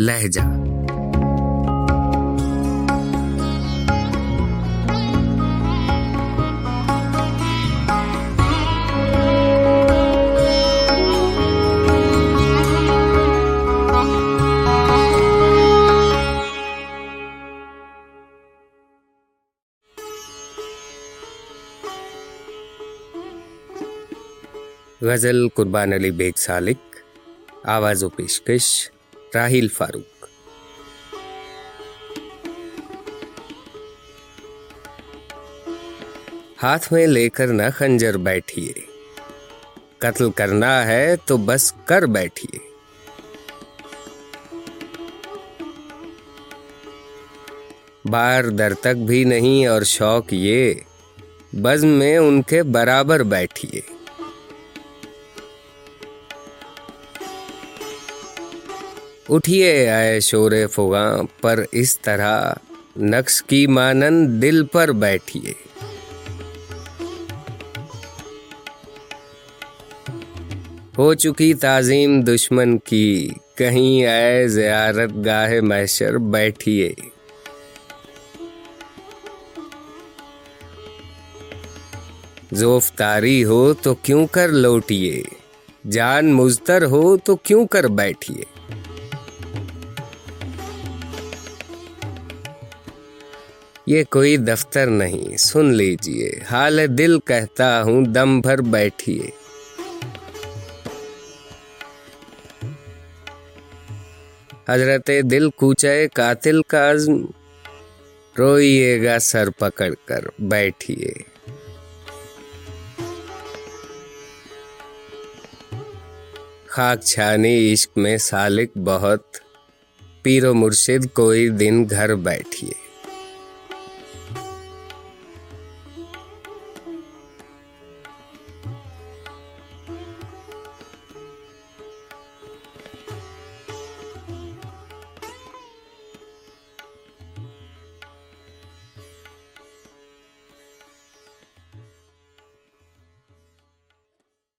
لہجہ۔ غزل قربان علی بیگ سالک آواز و پیشکش۔ راہیل فاروق۔ ہاتھ میں لے کر نہ خنجر بیٹھیے۔ قتل کرنا ہے تو بس کر بیٹھیے۔ بار در تک بھی نہیں اور شوق یہ، بزم میں ان کے برابر بیٹھیے۔ اٹھیے آئے شور فغاں پر اس طرح نقش کی مانند دل پر بیٹھیے۔ ہو چکی تعظیم دشمن کی، کہیں آئے زیارت گاہ محشر بیٹھیے۔ زوف تاری ہو تو کیوں کر لوٹیے؟ جان مزتر ہو تو کیوں کر بیٹھیے؟ یہ کوئی دفتر نہیں۔ سن لیجیے، حال دل کہتا ہوں دم بھر بیٹھیے حضرت دل کوچے قاتل کا عزم، روئیے گا سر پکڑ کر بیٹھیے خاک چھانی عشق میں سالک بہت، پیر و مرشد کوئی دن گھر بیٹھیے